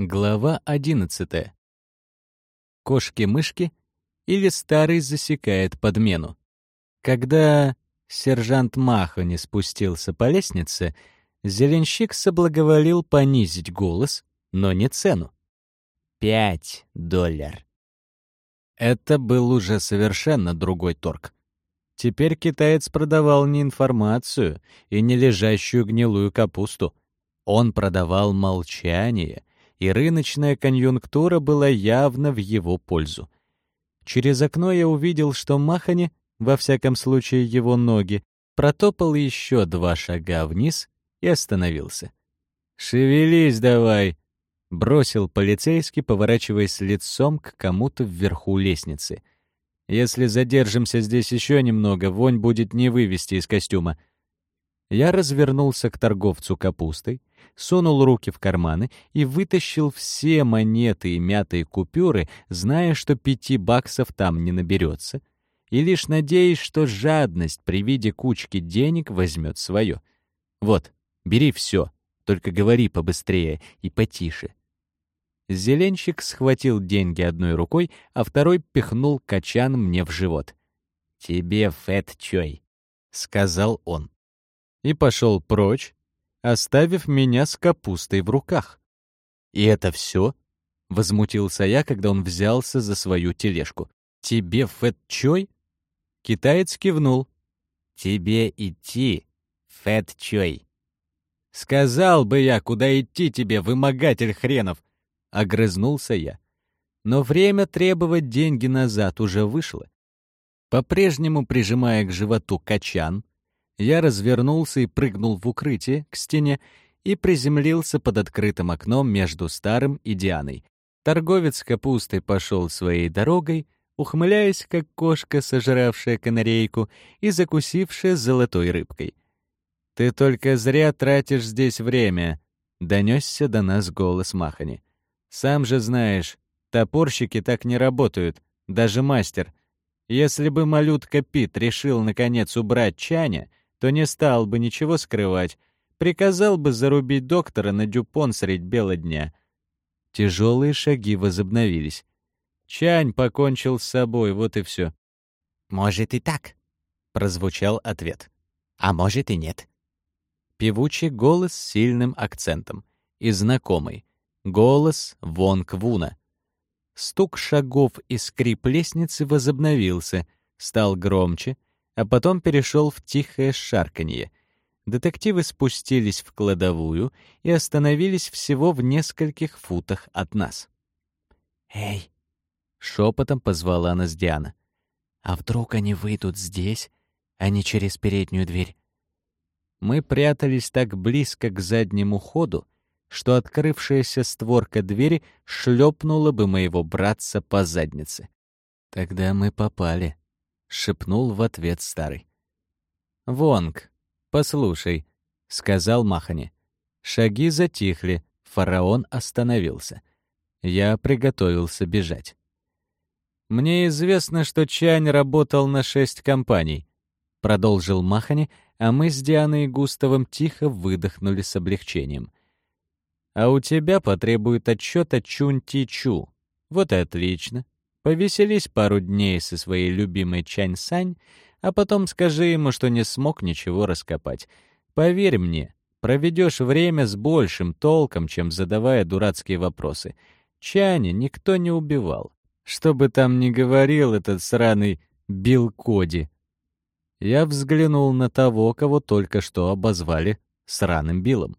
Глава 11. Кошки-мышки или старый засекает подмену. Когда сержант Махони спустился по лестнице, зеленщик соблаговолил понизить голос, но не цену. Пять доллар. Это был уже совершенно другой торг. Теперь китаец продавал не информацию и не лежащую гнилую капусту. Он продавал молчание, и рыночная конъюнктура была явно в его пользу. Через окно я увидел, что Махани, во всяком случае его ноги, протопал еще два шага вниз и остановился. «Шевелись давай!» — бросил полицейский, поворачиваясь лицом к кому-то вверху лестницы. «Если задержимся здесь еще немного, вонь будет не вывести из костюма». Я развернулся к торговцу капустой, сунул руки в карманы и вытащил все монеты и мятые купюры, зная, что пяти баксов там не наберется, и лишь надеясь, что жадность при виде кучки денег возьмет свое. Вот, бери все, только говори побыстрее и потише. Зеленщик схватил деньги одной рукой, а второй пихнул качан мне в живот. «Тебе, Фэт Чой», — сказал он. И пошел прочь, оставив меня с капустой в руках. «И это все?» — возмутился я, когда он взялся за свою тележку. «Тебе Фэт Чой?» Китаец кивнул. «Тебе идти, Фэт Чой». «Сказал бы я, куда идти тебе, вымогатель хренов!» — огрызнулся я. Но время требовать деньги назад уже вышло. По-прежнему прижимая к животу качан, я развернулся и прыгнул в укрытие, к стене, и приземлился под открытым окном между Старым и Дианой. Торговец капустой пошел своей дорогой, ухмыляясь, как кошка, сожравшая канарейку и закусившая золотой рыбкой. «Ты только зря тратишь здесь время», — донесся до нас голос Махани. «Сам же знаешь, топорщики так не работают, даже мастер. Если бы малютка Пит решил, наконец, убрать Чаня, то не стал бы ничего скрывать, приказал бы зарубить доктора на дюпон средь бела дня. Тяжелые шаги возобновились. Чань покончил с собой, вот и все. «Может и так», — прозвучал ответ. «А может и нет». Певучий голос с сильным акцентом. И знакомый. Голос Вонг Вуна. Стук шагов и скрип лестницы возобновился, стал громче — а потом перешел в тихое шарканье. Детективы спустились в кладовую и остановились всего в нескольких футах от нас. «Эй!» — шепотом позвала нас Диана. «А вдруг они выйдут здесь, а не через переднюю дверь?» Мы прятались так близко к заднему ходу, что открывшаяся створка двери шлепнула бы моего братца по заднице. Тогда мы попали. — шепнул в ответ старый. «Вонг, послушай», — сказал Махани. Шаги затихли, фараон остановился. Я приготовился бежать. «Мне известно, что Чань работал на шесть компаний», — продолжил Махани, а мы с Дианой и Густавом тихо выдохнули с облегчением. «А у тебя потребует отчет от Чун-Ти-Чу. Вот и отлично. Повеселись пару дней со своей любимой Чань-Сань, а потом скажи ему, что не смог ничего раскопать. Поверь мне, проведешь время с большим толком, чем задавая дурацкие вопросы. Чаня никто не убивал. Что бы там ни говорил этот сраный Билл Коди. Я взглянул на того, кого только что обозвали сраным Биллом.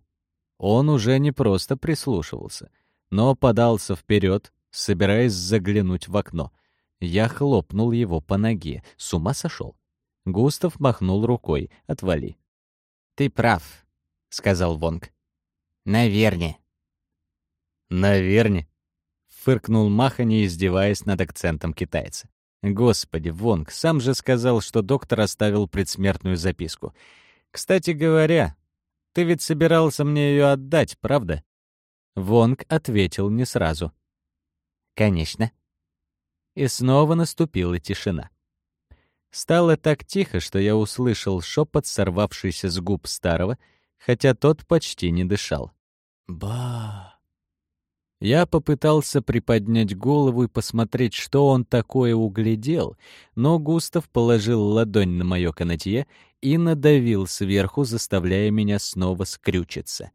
Он уже не просто прислушивался, но подался вперед, собираясь заглянуть в окно. Я хлопнул его по ноге. С ума сошел. Густав махнул рукой. «Отвали». «Ты прав», — сказал Вонг. «Наверне». «Наверне», — фыркнул Махани, издеваясь над акцентом китайца. «Господи, Вонг, сам же сказал, что доктор оставил предсмертную записку. Кстати говоря, ты ведь собирался мне ее отдать, правда?» Вонг ответил не сразу. «Конечно». И снова наступила тишина. Стало так тихо, что я услышал шепот, сорвавшийся с губ старого, хотя тот почти не дышал. «Ба!» Я попытался приподнять голову и посмотреть, что он такое углядел, но Густав положил ладонь на моё канатье и надавил сверху, заставляя меня снова скрючиться.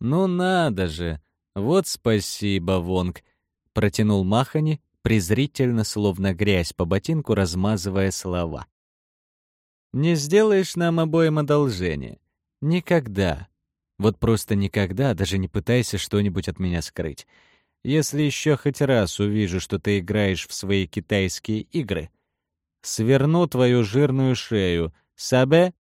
«Ну надо же! Вот спасибо, Вонг!» — протянул Махани, презрительно, словно грязь по ботинку, размазывая слова. «Не сделаешь нам обоим одолжение. Никогда. Вот просто никогда даже не пытайся что-нибудь от меня скрыть. Если еще хоть раз увижу, что ты играешь в свои китайские игры, сверну твою жирную шею. Сабе?»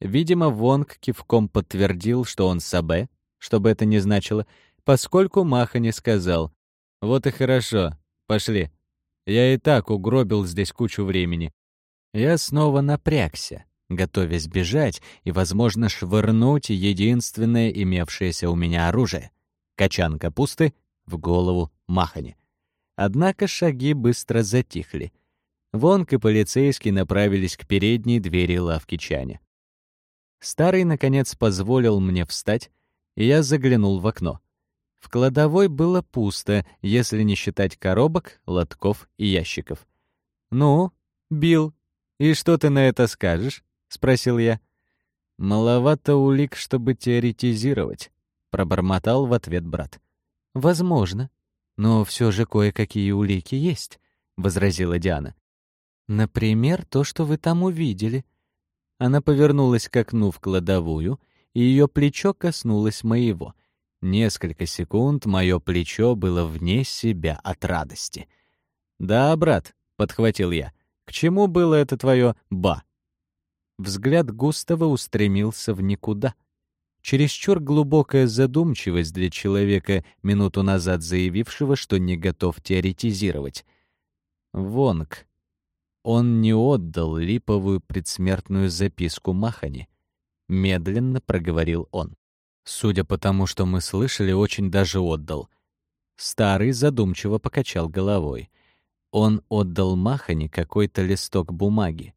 Видимо, Вонг кивком подтвердил, что он сабе, что бы это ни значило, поскольку Маха не сказал. «Вот и хорошо. Пошли. Я и так угробил здесь кучу времени». Я снова напрягся готовясь бежать и, возможно, швырнуть единственное имевшееся у меня оружие — качан капусты в голову Махани. Однако шаги быстро затихли. Вонг и полицейский направились к передней двери лавки Чани. Старый, наконец, позволил мне встать, и я заглянул в окно. В кладовой было пусто, если не считать коробок, лотков и ящиков. «Ну, Билл, и что ты на это скажешь?» — спросил я. «Маловато улик, чтобы теоретизировать», — пробормотал в ответ брат. «Возможно. Но все же кое-какие улики есть», — возразила Диана. «Например, то, что вы там увидели». Она повернулась к окну в кладовую, и ее плечо коснулось моего. Несколько секунд мое плечо было вне себя от радости. «Да, брат», — подхватил я, — «к чему было это твое «ба»?» Взгляд Густава устремился в никуда. Чересчур глубокая задумчивость для человека, минуту назад заявившего, что не готов теоретизировать. Вонг. Он не отдал липовую предсмертную записку Махани. Медленно проговорил он. Судя по тому, что мы слышали, очень даже отдал. Старый задумчиво покачал головой. Он отдал Махани какой-то листок бумаги.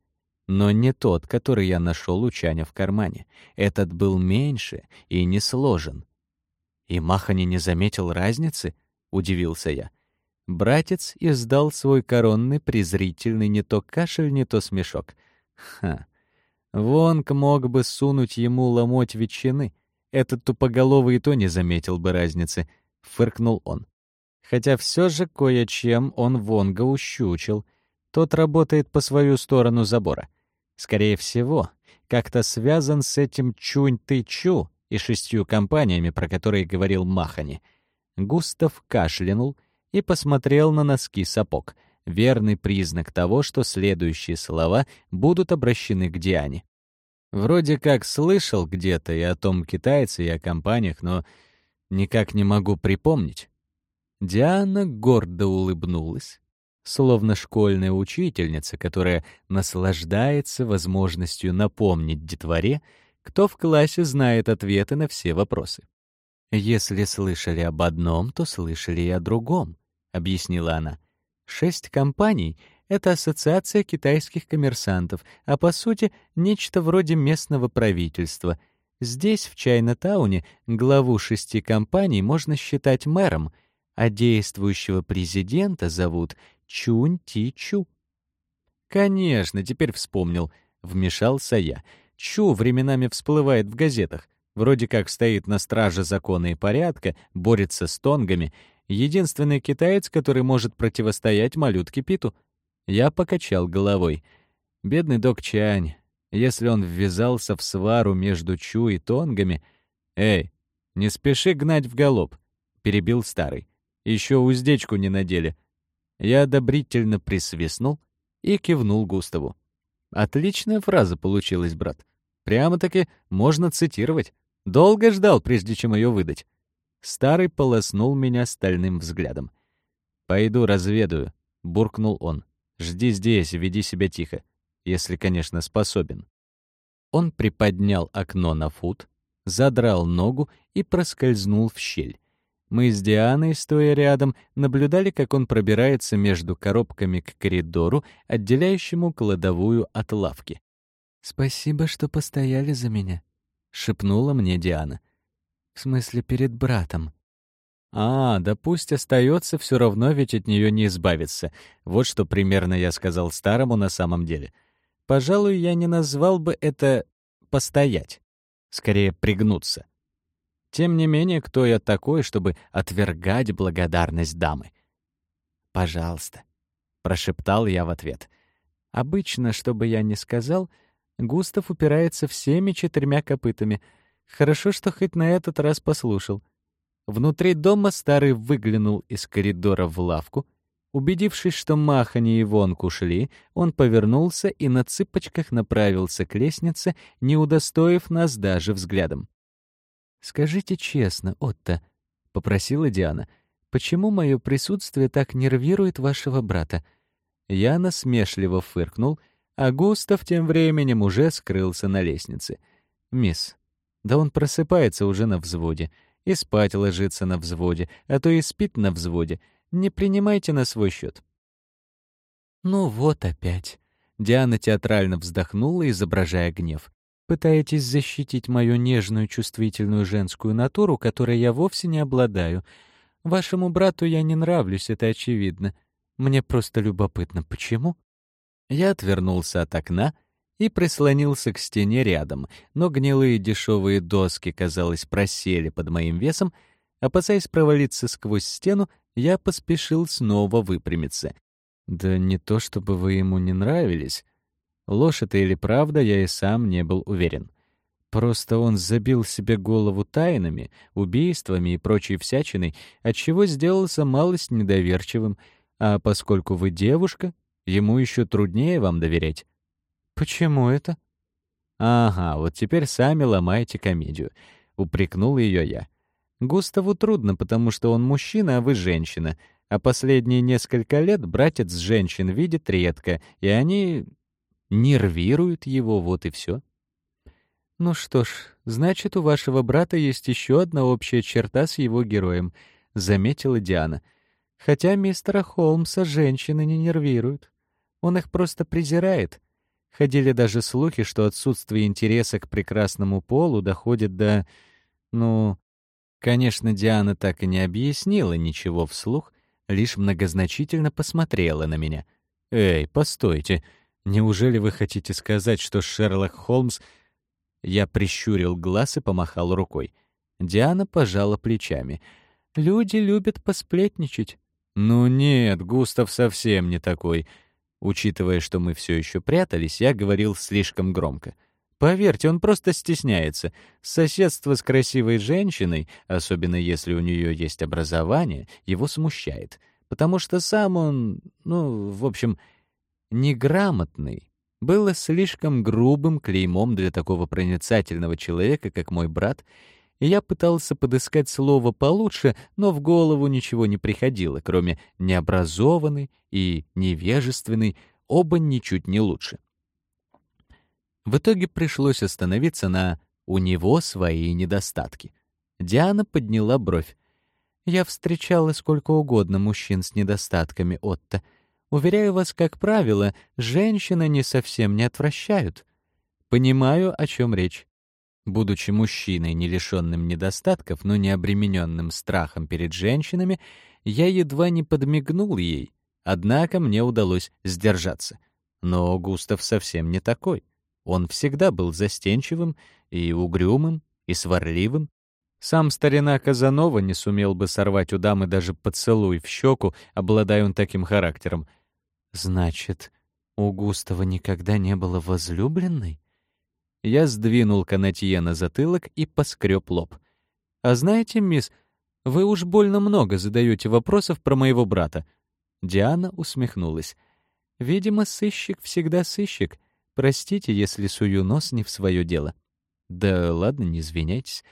Но не тот, который я нашел у Чаня в кармане. Этот был меньше и не сложен. «И Махани не заметил разницы?» — удивился я. Братец издал свой коронный презрительный не то кашель, не то смешок. Ха! Вонг мог бы сунуть ему ломоть ветчины. Этот тупоголовый и то не заметил бы разницы, — фыркнул он. Хотя все же кое-чем он Вонга ущучил. Тот работает по свою сторону забора — скорее всего, как-то связан с этим Чунь-ты-чу и шестью компаниями, про которые говорил Махани. Густав кашлянул и посмотрел на носки сапог, верный признак того, что следующие слова будут обращены к Диане. Вроде как слышал где-то и о том китайце, и о компаниях, но никак не могу припомнить. Диана гордо улыбнулась, словно школьная учительница, которая наслаждается возможностью напомнить детворе, кто в классе знает ответы на все вопросы. «Если слышали об одном, то слышали и о другом», — объяснила она. «Шесть компаний — это ассоциация китайских коммерсантов, а по сути нечто вроде местного правительства. Здесь, в Чайна-тауне, главу шести компаний можно считать мэром, а действующего президента зовут Чунь-Ти-Чу. «Конечно, теперь вспомнил», — вмешался я. «Чу временами всплывает в газетах. Вроде как стоит на страже закона и порядка, борется с тонгами. Единственный китаец, который может противостоять малютке Питу». Я покачал головой. Бедный док Чань. Если он ввязался в свару между Чу и тонгами... «Эй, не спеши гнать в галоп», — перебил старый. Еще уздечку не надели. Я одобрительно присвистнул и кивнул Густаву. Отличная фраза получилась, брат. Прямо-таки можно цитировать. Долго ждал, прежде чем ее выдать. Старый полоснул меня стальным взглядом. «Пойду разведаю», — буркнул он. «Жди здесь, веди себя тихо, если, конечно, способен». Он приподнял окно на фут, задрал ногу и проскользнул в щель. Мы с Дианой, стоя рядом, наблюдали, как он пробирается между коробками к коридору, отделяющему кладовую от лавки. «Спасибо, что постояли за меня», — шепнула мне Диана. «В смысле, перед братом». А, да пусть остается, все равно ведь от нее не избавиться. Вот что примерно я сказал старому на самом деле. Пожалуй, я не назвал бы это «постоять». Скорее, пригнуться. Тем не менее, кто я такой, чтобы отвергать благодарность дамы? «Пожалуйста», — прошептал я в ответ. Обычно, что бы я ни сказал, Густав упирается всеми четырьмя копытами. Хорошо, что хоть на этот раз послушал. Внутри дома старый выглянул из коридора в лавку. Убедившись, что Махани и Вонг ушли, он повернулся и на цыпочках направился к лестнице, не удостоив нас даже взглядом. «Скажите честно, Отто», — попросила Диана, — «почему мое присутствие так нервирует вашего брата?» Я насмешливо фыркнул, а Густав тем временем уже скрылся на лестнице. «Мисс, да он просыпается уже на взводе и спать ложится на взводе, а то и спит на взводе. Не принимайте на свой счет. «Ну вот опять». Диана театрально вздохнула, изображая гнев. «Пытаетесь защитить мою нежную, чувствительную женскую натуру, которой я вовсе не обладаю. Вашему брату я не нравлюсь, это очевидно. Мне просто любопытно, почему?» Я отвернулся от окна и прислонился к стене рядом, но гнилые дешевые доски, казалось, просели под моим весом. Опасаясь провалиться сквозь стену, я поспешил снова выпрямиться. Да не то, чтобы вы ему не нравились. Ложь это или правда, я и сам не был уверен. Просто он забил себе голову тайнами, убийствами и прочей всячиной, отчего сделался малость недоверчивым, а поскольку вы девушка, ему еще труднее вам доверять. «Почему это?» «Ага, вот теперь сами ломаете комедию», — упрекнул ее я. «Густаву трудно, потому что он мужчина, а вы женщина, а последние несколько лет братец женщин видит редко, и они нервируют его, вот и все. «Ну что ж, значит, у вашего брата есть еще одна общая черта с его героем», — заметила Диана. «Хотя мистера Холмса женщины не нервируют. Он их просто презирает. Ходили даже слухи, что отсутствие интереса к прекрасному полу доходит до... Ну... Конечно, Диана так и не объяснила ничего вслух, лишь многозначительно посмотрела на меня. «Эй, постойте, неужели вы хотите сказать, что Шерлок Холмс...» Я прищурил глаз и помахал рукой. Диана пожала плечами. «Люди любят посплетничать». «Ну нет, Густав совсем не такой. Учитывая, что мы все еще прятались, я говорил слишком громко. Поверьте, он просто стесняется. Соседство с красивой женщиной, особенно если у нее есть образование, его смущает. Потому что сам он, ну, в общем, неграмотный. Было слишком грубым клеймом для такого проницательного человека, как мой брат, я пытался подыскать слово получше, но в голову ничего не приходило, кроме «необразованный» и «невежественный», оба ничуть не лучше. В итоге пришлось остановиться на «у него свои недостатки». Диана подняла бровь. «Я встречала сколько угодно мужчин с недостатками, Отто. Уверяю вас, как правило, женщины не совсем не отвращают. Понимаю, о чем речь. Будучи мужчиной, не лишенным недостатков, но не обремененным страхом перед женщинами, я едва не подмигнул ей, однако мне удалось сдержаться. Но Густав совсем не такой. Он всегда был застенчивым и угрюмым, и сварливым. Сам старина Казанова не сумел бы сорвать у дамы даже поцелуй в щеку, обладая он таким характером. «Значит, у Густава никогда не было возлюбленной?» Я сдвинул канатье на затылок и поскреб лоб. «А знаете, мисс, вы уж больно много задаете вопросов про моего брата». Диана усмехнулась. «Видимо, сыщик всегда сыщик. Простите, если сую нос не в свое дело». «Да ладно, не извиняйтесь».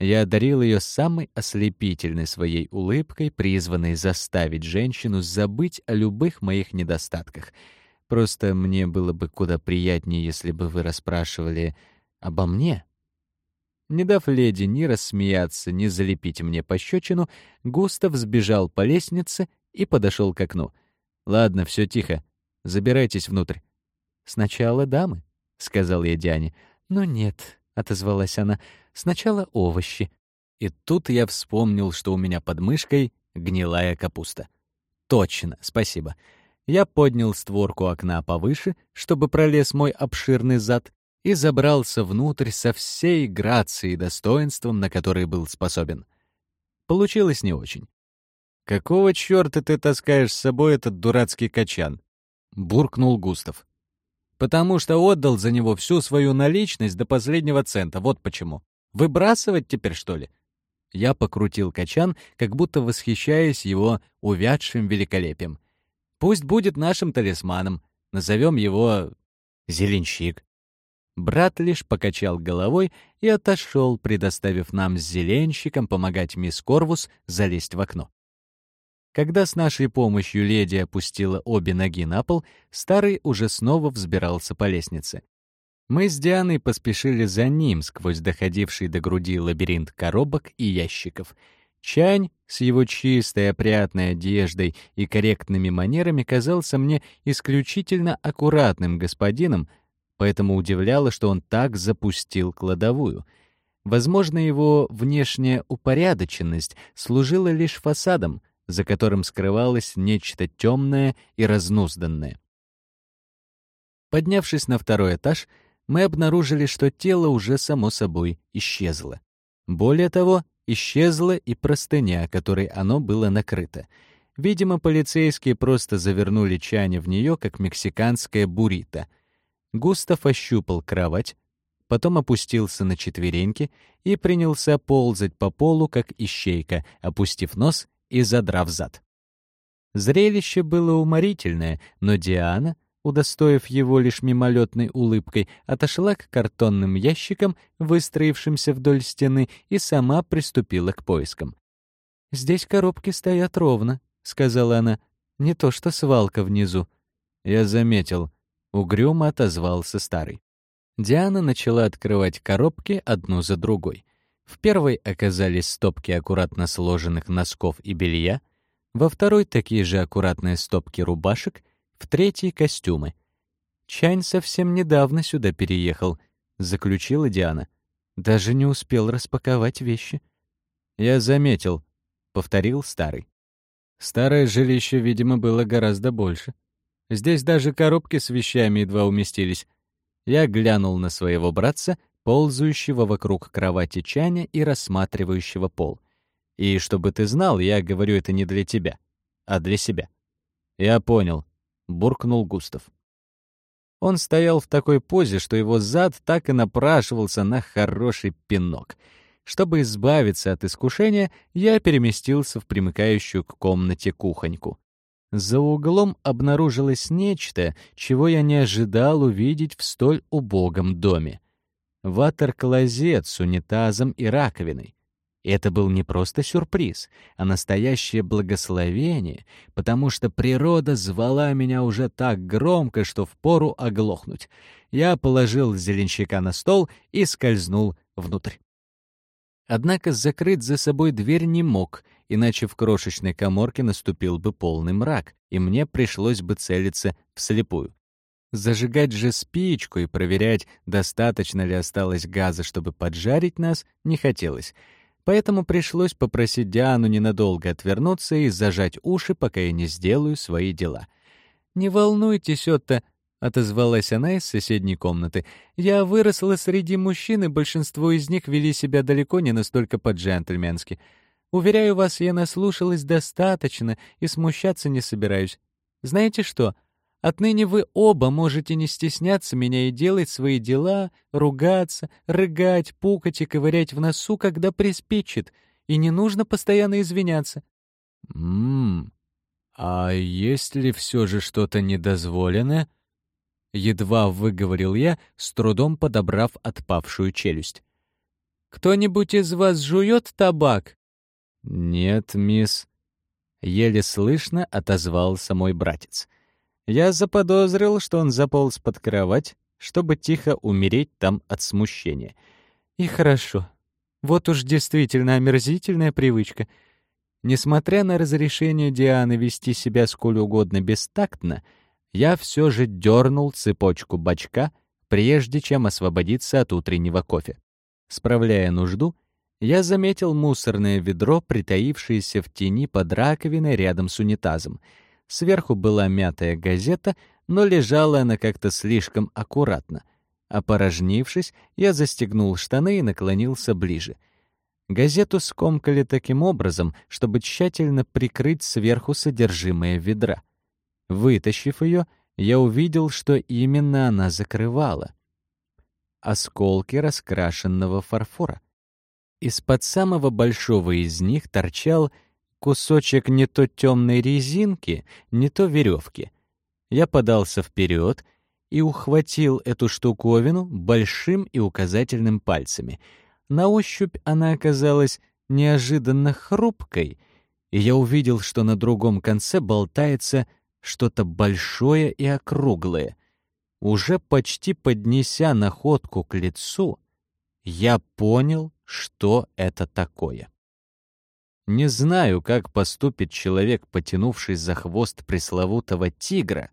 Я одарил ее самой ослепительной своей улыбкой, призванной заставить женщину забыть о любых моих недостатках — Просто мне было бы куда приятнее, если бы вы расспрашивали обо мне. Не дав леди ни рассмеяться, ни залепить мне пощечину, Густав сбежал по лестнице и подошел к окну. «Ладно, все тихо. Забирайтесь внутрь». «Сначала дамы», — сказал я Диане. «Но нет», — отозвалась она, — «сначала овощи». И тут я вспомнил, что у меня под мышкой гнилая капуста. Точно, спасибо. Я поднял створку окна повыше, чтобы пролез мой обширный зад, и забрался внутрь со всей грацией и достоинством, на которые был способен. Получилось не очень. «Какого чёрта ты таскаешь с собой этот дурацкий качан?» — буркнул Густав. «Потому что отдал за него всю свою наличность до последнего цента, вот почему. Выбрасывать теперь, что ли?» Я покрутил качан, как будто восхищаясь его увядшим великолепием. «Пусть будет нашим талисманом. Назовем его Зеленщик». Брат лишь покачал головой и отошел, предоставив нам с зеленщиком помогать мисс Корвус залезть в окно. Когда с нашей помощью леди опустила обе ноги на пол, старый уже снова взбирался по лестнице. Мы с Дианой поспешили за ним сквозь доходивший до груди лабиринт коробок и ящиков. Чань с его чистой, опрятной одеждой и корректными манерами казался мне исключительно аккуратным господином, поэтому удивляло, что он так запустил кладовую. Возможно, его внешняя упорядоченность служила лишь фасадом — за которым скрывалось нечто темное и разнузданное. Поднявшись на второй этаж, мы обнаружили, что тело уже само собой исчезло. Более того, исчезла и простыня, которой оно было накрыто. Видимо, полицейские просто завернули Чаня в нее, как мексиканская буррито. Густав ощупал кровать, потом опустился на четвереньки и принялся ползать по полу, как ищейка, опустив нос и задрав зад. Зрелище было уморительное, но Диана, удостоив его лишь мимолетной улыбкой, отошла к картонным ящикам, выстроившимся вдоль стены, и сама приступила к поискам. «Здесь коробки стоят ровно», — сказала она, — «не то что свалка внизу». Я заметил. Угрюмо отозвался старый. Диана начала открывать коробки одну за другой. В первой оказались стопки аккуратно сложенных носков и белья, во второй — такие же аккуратные стопки рубашек, в третьей — костюмы. «Чань совсем недавно сюда переехал», — заключила Диана. «Даже не успел распаковать вещи». «Я заметил», — повторил старый. Старое жилище, видимо, было гораздо больше. Здесь даже коробки с вещами едва уместились. Я глянул на своего братца, ползающего вокруг кровати Чаня и рассматривающего пол. И чтобы ты знал, я говорю это не для тебя, а для себя. Я понял, буркнул Густав. Он стоял в такой позе, что его зад так и напрашивался на хороший пинок. Чтобы избавиться от искушения, я переместился в примыкающую к комнате кухоньку. За углом обнаружилось нечто, чего я не ожидал увидеть в столь убогом доме ватер-клозет с унитазом и раковиной. Это был не просто сюрприз, а настоящее благословение, потому что природа звала меня уже так громко, что впору оглохнуть. Я положил зеленщика на стол и скользнул внутрь. Однако закрыть за собой дверь не мог, иначе в крошечной коморке наступил бы полный мрак, и мне пришлось бы целиться вслепую. Зажигать же спичку и проверять, достаточно ли осталось газа, чтобы поджарить нас, не хотелось. Поэтому пришлось попросить Диану ненадолго отвернуться и зажать уши, пока я не сделаю свои дела. «Не волнуйтесь, Отто», — отозвалась она из соседней комнаты. «Я выросла среди мужчин, и большинство из них вели себя далеко не настолько по-джентльменски. Уверяю вас, я наслушалась достаточно и смущаться не собираюсь. Знаете что?» Отныне вы оба можете не стесняться меня и делать свои дела, ругаться, рыгать, пукать и ковырять в носу, когда приспичит, и не нужно постоянно извиняться. Мм, а есть ли все же что-то недозволенное? Едва выговорил я, с трудом подобрав отпавшую челюсть. Кто-нибудь из вас жует табак? Нет, мисс. Еле слышно отозвался мой братец. Я заподозрил, что он заполз под кровать, чтобы тихо умереть там от смущения. И хорошо. Вот уж действительно омерзительная привычка. Несмотря на разрешение Дианы вести себя сколь угодно бестактно, я все же дернул цепочку бачка, прежде чем освободиться от утреннего кофе. Справляя нужду, Я заметил мусорное ведро, притаившееся в тени под раковиной рядом с унитазом. Сверху была мятая газета, но лежала она как-то слишком аккуратно. Опорожнившись, я застегнул штаны и наклонился ближе. Газету скомкали таким образом, чтобы тщательно прикрыть сверху содержимое ведра. Вытащив ее, я увидел, что именно она закрывала. Осколки раскрашенного фарфора. Из-под самого большого из них торчал кусочек не то темной резинки, не то веревки. Я подался вперед и ухватил эту штуковину большим и указательным пальцами. На ощупь она оказалась неожиданно хрупкой, и я увидел, что на другом конце болтается что-то большое и округлое. Уже почти поднеся находку к лицу, я понял, что это такое. Не знаю, как поступит человек, потянувший за хвост пресловутого тигра,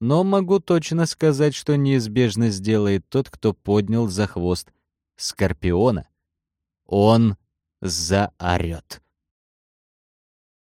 но могу точно сказать, что неизбежно сделает тот, кто поднял за хвост скорпиона. Он заорет.